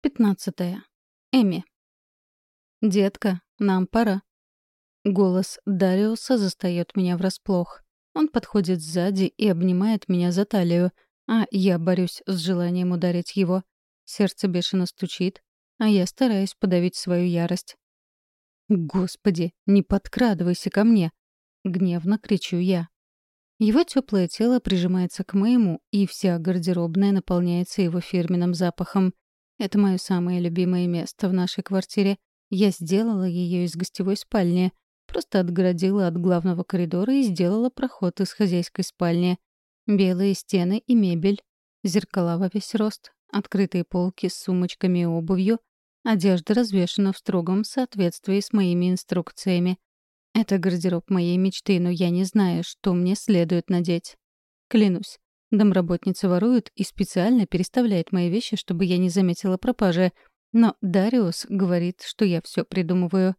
Пятнадцатое. Эми. «Детка, нам пора». Голос Дариуса застаёт меня врасплох. Он подходит сзади и обнимает меня за талию, а я борюсь с желанием ударить его. Сердце бешено стучит, а я стараюсь подавить свою ярость. «Господи, не подкрадывайся ко мне!» — гневно кричу я. Его теплое тело прижимается к моему, и вся гардеробная наполняется его фирменным запахом. Это мое самое любимое место в нашей квартире. Я сделала ее из гостевой спальни, просто отгородила от главного коридора и сделала проход из хозяйской спальни. Белые стены и мебель, зеркала во весь рост, открытые полки с сумочками и обувью, одежда развешана в строгом соответствии с моими инструкциями. Это гардероб моей мечты, но я не знаю, что мне следует надеть. Клянусь, домработница ворует и специально переставляет мои вещи, чтобы я не заметила пропажи. Но Дариус говорит, что я все придумываю.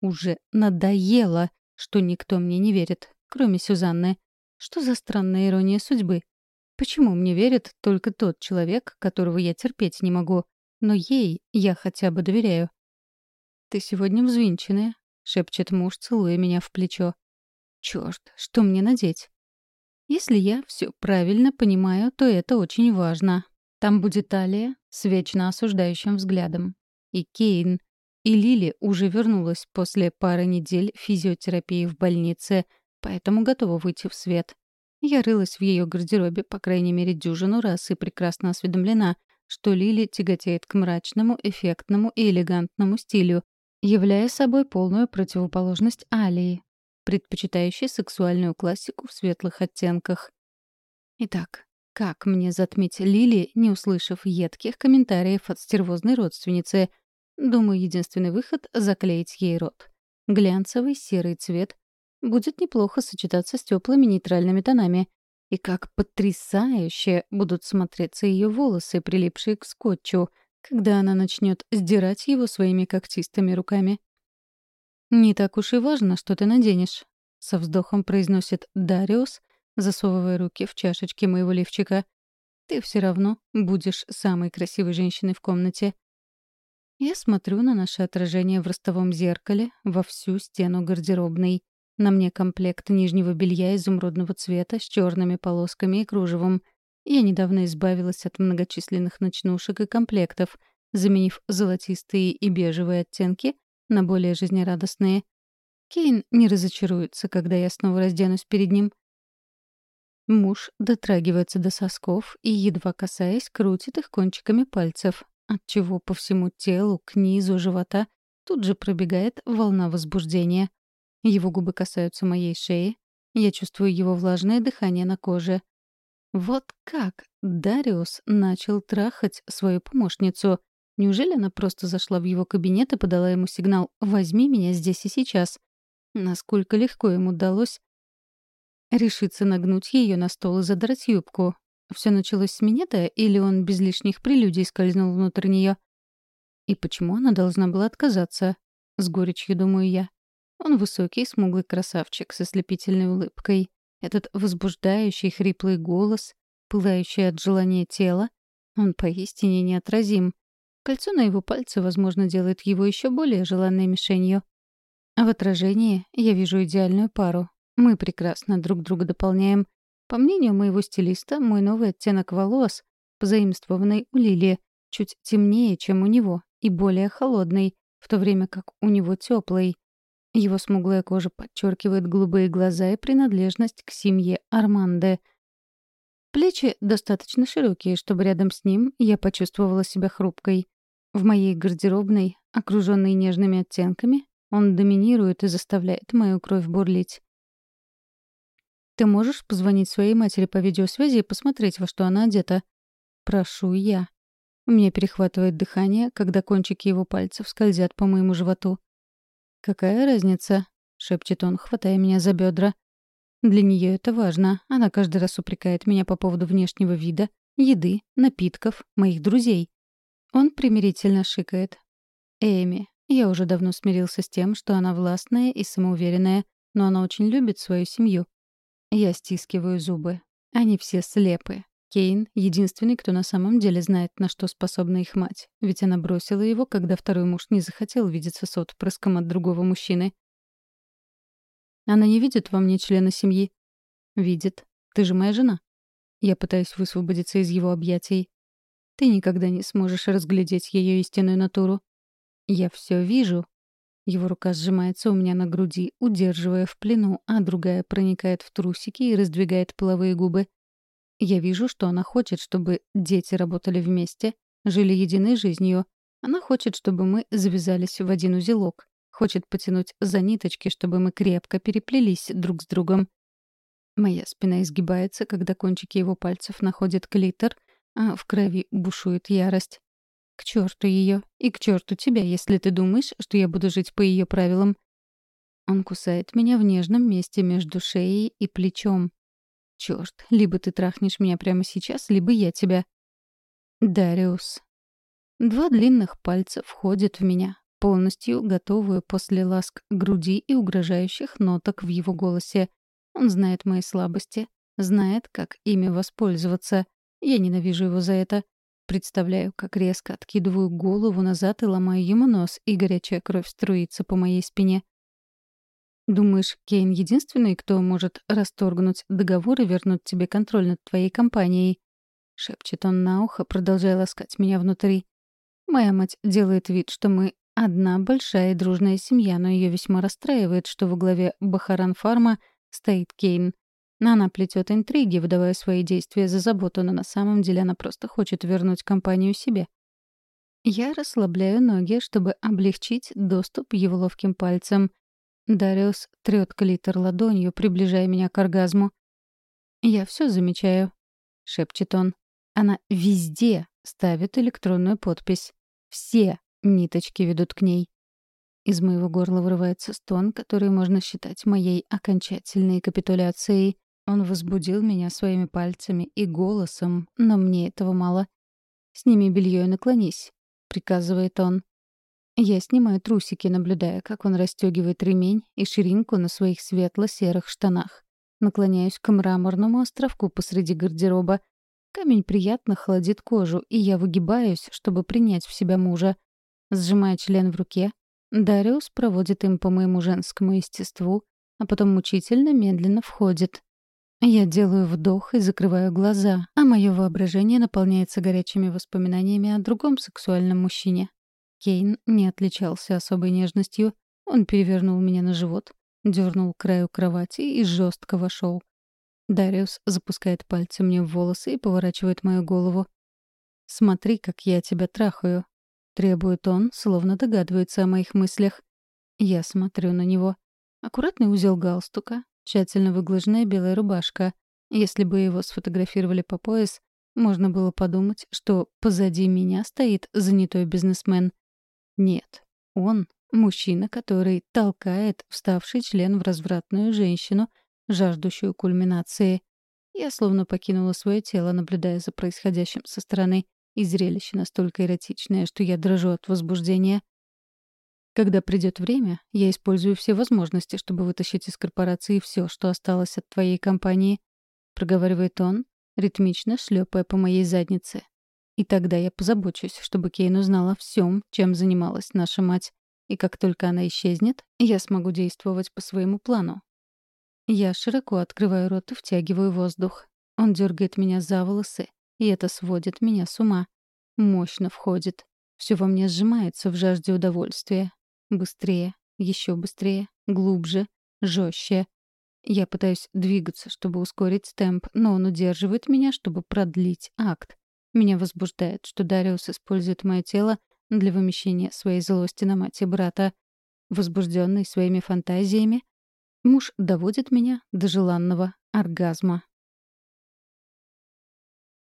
Уже надоело, что никто мне не верит, кроме Сюзанны. Что за странная ирония судьбы? Почему мне верит только тот человек, которого я терпеть не могу? Но ей я хотя бы доверяю. «Ты сегодня взвинченная», — шепчет муж, целуя меня в плечо. «Чёрт, что мне надеть?» Если я все правильно понимаю, то это очень важно. Там будет Талия с вечно осуждающим взглядом. И Кейн. И Лили уже вернулась после пары недель физиотерапии в больнице, поэтому готова выйти в свет. Я рылась в ее гардеробе, по крайней мере, дюжину раз и прекрасно осведомлена, что Лили тяготеет к мрачному, эффектному и элегантному стилю, являя собой полную противоположность Алии, предпочитающей сексуальную классику в светлых оттенках. Итак, как мне затмить Лили, не услышав едких комментариев от стервозной родственницы? Думаю, единственный выход — заклеить ей рот. Глянцевый серый цвет будет неплохо сочетаться с теплыми нейтральными тонами. И как потрясающе будут смотреться ее волосы, прилипшие к скотчу — когда она начнет сдирать его своими когтистыми руками. «Не так уж и важно, что ты наденешь», — со вздохом произносит Дариус, засовывая руки в чашечки моего лифчика. «Ты все равно будешь самой красивой женщиной в комнате». Я смотрю на наше отражение в ростовом зеркале во всю стену гардеробной. На мне комплект нижнего белья изумрудного цвета с черными полосками и кружевом. Я недавно избавилась от многочисленных ночнушек и комплектов, заменив золотистые и бежевые оттенки на более жизнерадостные. Кейн не разочаруется, когда я снова разденусь перед ним. Муж дотрагивается до сосков и, едва касаясь, крутит их кончиками пальцев, отчего по всему телу, к низу живота тут же пробегает волна возбуждения. Его губы касаются моей шеи. Я чувствую его влажное дыхание на коже. Вот как Дариус начал трахать свою помощницу. Неужели она просто зашла в его кабинет и подала ему сигнал «возьми меня здесь и сейчас»? Насколько легко ему удалось решиться нагнуть ее на стол и задрать юбку. Все началось с минета, или он без лишних прелюдий скользнул внутрь нее? И почему она должна была отказаться? С горечью думаю я. Он высокий, смуглый красавчик со слепительной улыбкой. Этот возбуждающий хриплый голос, пылающий от желания тела, он поистине неотразим. Кольцо на его пальце, возможно, делает его еще более желанной мишенью. А в отражении я вижу идеальную пару. Мы прекрасно друг друга дополняем. По мнению моего стилиста, мой новый оттенок волос, позаимствованный у Лили, чуть темнее, чем у него, и более холодный, в то время как у него теплый. Его смуглая кожа подчеркивает голубые глаза и принадлежность к семье Арманде. Плечи достаточно широкие, чтобы рядом с ним я почувствовала себя хрупкой. В моей гардеробной, окруженной нежными оттенками, он доминирует и заставляет мою кровь бурлить. «Ты можешь позвонить своей матери по видеосвязи и посмотреть, во что она одета?» «Прошу я». У меня перехватывает дыхание, когда кончики его пальцев скользят по моему животу. «Какая разница?» — шепчет он, хватая меня за бедра. Для нее это важно. Она каждый раз упрекает меня по поводу внешнего вида, еды, напитков, моих друзей. Он примирительно шикает. Эми, я уже давно смирился с тем, что она властная и самоуверенная, но она очень любит свою семью. Я стискиваю зубы. Они все слепы. Кейн — единственный, кто на самом деле знает, на что способна их мать. Ведь она бросила его, когда второй муж не захотел видеться с отпрыском от другого мужчины. Она не видит во мне члена семьи. Видит. Ты же моя жена. Я пытаюсь высвободиться из его объятий. Ты никогда не сможешь разглядеть ее истинную натуру. Я все вижу. Его рука сжимается у меня на груди, удерживая в плену, а другая проникает в трусики и раздвигает половые губы. Я вижу, что она хочет, чтобы дети работали вместе, жили единой жизнью. Она хочет, чтобы мы завязались в один узелок. Хочет потянуть за ниточки, чтобы мы крепко переплелись друг с другом. Моя спина изгибается, когда кончики его пальцев находят клитор, а в крови бушует ярость. К черту ее и к черту тебя, если ты думаешь, что я буду жить по ее правилам. Он кусает меня в нежном месте между шеей и плечом. Черт, либо ты трахнешь меня прямо сейчас, либо я тебя. Дариус. Два длинных пальца входят в меня, полностью готовую после ласк груди и угрожающих ноток в его голосе. Он знает мои слабости, знает, как ими воспользоваться. Я ненавижу его за это. Представляю, как резко откидываю голову назад и ломаю ему нос, и горячая кровь струится по моей спине. Думаешь, Кейн единственный, кто может расторгнуть договор и вернуть тебе контроль над твоей компанией? Шепчет он на ухо, продолжая ласкать меня внутри. Моя мать делает вид, что мы одна большая и дружная семья, но ее весьма расстраивает, что во главе Бахаран-фарма стоит Кейн. Она плетет интриги, выдавая свои действия за заботу, но на самом деле она просто хочет вернуть компанию себе. Я расслабляю ноги, чтобы облегчить доступ его ловким пальцем — Дариус трёт клитор ладонью, приближая меня к оргазму. «Я всё замечаю», — шепчет он. «Она везде ставит электронную подпись. Все ниточки ведут к ней». Из моего горла вырывается стон, который можно считать моей окончательной капитуляцией. Он возбудил меня своими пальцами и голосом, но мне этого мало. «Сними белье и наклонись», — приказывает он. Я снимаю трусики, наблюдая, как он расстегивает ремень и ширинку на своих светло-серых штанах. Наклоняюсь к мраморному островку посреди гардероба. Камень приятно холодит кожу, и я выгибаюсь, чтобы принять в себя мужа. Сжимая член в руке, Дариус проводит им по моему женскому естеству, а потом мучительно медленно входит. Я делаю вдох и закрываю глаза, а мое воображение наполняется горячими воспоминаниями о другом сексуальном мужчине. Кейн не отличался особой нежностью. Он перевернул меня на живот, дернул краю кровати и жестко вошел. Дариус запускает пальцы мне в волосы и поворачивает мою голову. «Смотри, как я тебя трахаю», — требует он, словно догадывается о моих мыслях. Я смотрю на него. Аккуратный узел галстука, тщательно выглаженная белая рубашка. Если бы его сфотографировали по пояс, можно было подумать, что позади меня стоит занятой бизнесмен. Нет, он — мужчина, который толкает вставший член в развратную женщину, жаждущую кульминации. Я словно покинула свое тело, наблюдая за происходящим со стороны, и зрелище настолько эротичное, что я дрожу от возбуждения. Когда придет время, я использую все возможности, чтобы вытащить из корпорации все, что осталось от твоей компании, проговаривает он, ритмично шлепая по моей заднице. И тогда я позабочусь, чтобы Кейн узнала всем, чем занималась наша мать. И как только она исчезнет, я смогу действовать по своему плану. Я широко открываю рот и втягиваю воздух. Он дергает меня за волосы, и это сводит меня с ума. Мощно входит. Все во мне сжимается в жажде удовольствия. Быстрее, еще быстрее, глубже, жестче. Я пытаюсь двигаться, чтобы ускорить темп, но он удерживает меня, чтобы продлить акт. Меня возбуждает, что Дариус использует мое тело для вымещения своей злости на мать и брата. Возбужденный своими фантазиями, муж доводит меня до желанного оргазма.